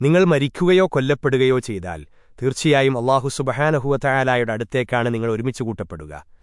നിങ്ങൾ മരിക്കുകയോ കൊല്ലപ്പെടുകയോ ചെയ്താൽ തീർച്ചയായും അള്ളാഹു സുബഹാനഹുവ തയാലായുടെ അടുത്തേക്കാണ് നിങ്ങൾ ഒരുമിച്ച് കൂട്ടപ്പെടുക.